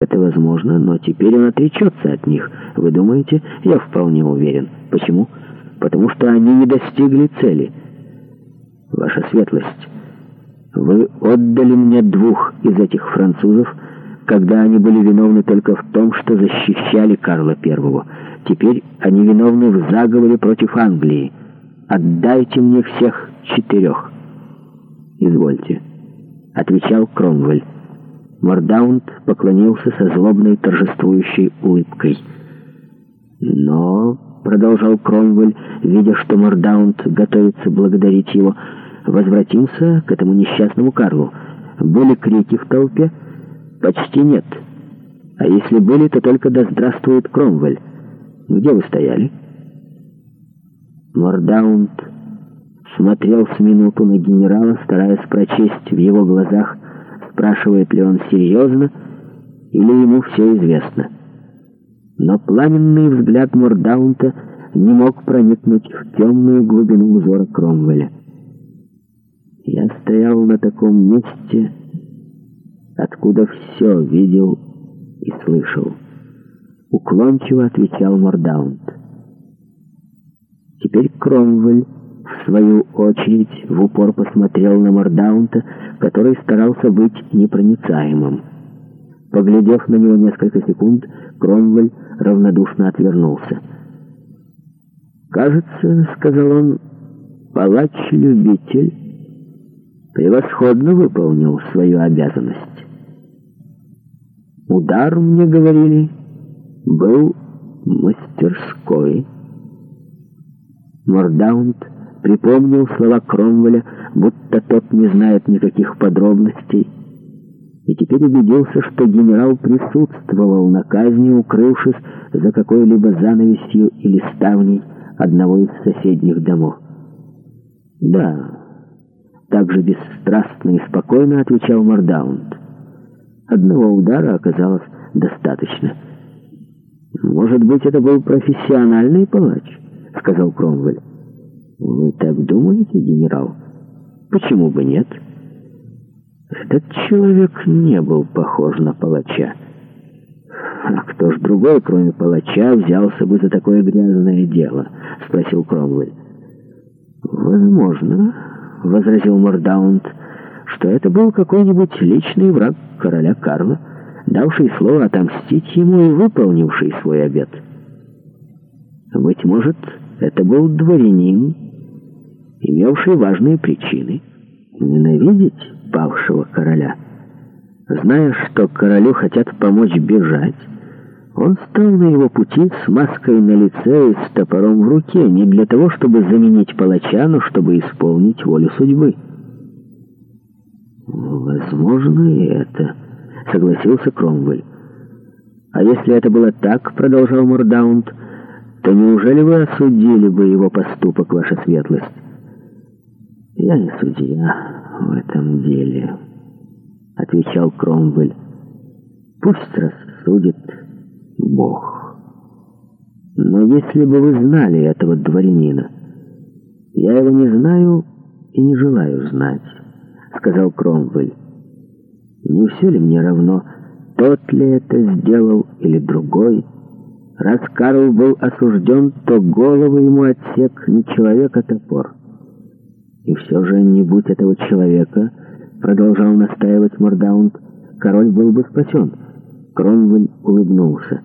Это возможно, но теперь он отречется от них. Вы думаете? Я вполне уверен. Почему? Потому что они не достигли цели. Ваша светлость, вы отдали мне двух из этих французов, когда они были виновны только в том, что защищали Карла Первого. Теперь они виновны в заговоре против Англии. Отдайте мне всех четырех. «Извольте», — отвечал Кромвель. Мордаунд поклонился со злобной торжествующей улыбкой. «Но...» — продолжал Кромвель, видя, что Мордаунд готовится благодарить его. «Возвратимся к этому несчастному Карлу. Были крики в толпе? Почти нет. А если были, то только да здравствует Кромвель. Где вы стояли?» Мордаунд смотрел с минуту на генерала, стараясь прочесть в его глазах спрашивает ли он серьезно, или ему все известно. Но пламенный взгляд Мордаунта не мог проникнуть в темную глубину узора Кромвеля. Я стоял на таком месте, откуда все видел и слышал. Уклончиво отвечал Мордаунт. Теперь Кромвель свою очередь, в упор посмотрел на Мордаунта, который старался быть непроницаемым. Поглядев на него несколько секунд, Кромвель равнодушно отвернулся. «Кажется, — сказал он, — палач-любитель превосходно выполнил свою обязанность. Удар, мне говорили, был мастерской». Мордаунт. — припомнил слова Кромвеля, будто тот не знает никаких подробностей, и теперь убедился, что генерал присутствовал на казни, укрывшись за какой-либо занавесью или ставней одного из соседних домов. «Да», — так же бесстрастно и спокойно отвечал Мордаунд. «Одного удара оказалось достаточно». «Может быть, это был профессиональный палач?» — сказал Кромвель. «Вы так думаете, генерал?» «Почему бы нет?» Этот человек не был похож на палача. «А кто ж другой, кроме палача, взялся бы за такое грязное дело?» — спросил Кромвель. «Возможно», — возразил Мордаунд, — «что это был какой-нибудь личный враг короля Карла, давший слово отомстить ему и выполнивший свой обет. Быть может, это был дворянин, имевший важные причины ненавидеть павшего короля. Зная, что королю хотят помочь бежать, он стал на его пути с маской на лице и с топором в руке, не для того, чтобы заменить палача, но чтобы исполнить волю судьбы. «Возможно, и это», — согласился Кромвель. «А если это было так, — продолжал Мордаунд, — то неужели вы осудили бы его поступок, ваша светлость?» «Я не судья в этом деле», — отвечал Кромвель. «Пусть рассудит Бог. Но если бы вы знали этого дворянина...» «Я его не знаю и не желаю знать», — сказал Кромвель. «Не все ли мне равно, тот ли это сделал или другой?» Раз Карл был осужден, то голову ему отсек не человек, а топор. И все же, не будь этого человека, продолжал настаивать Мордаунд, король был бы спасен. Кронвель улыбнулся.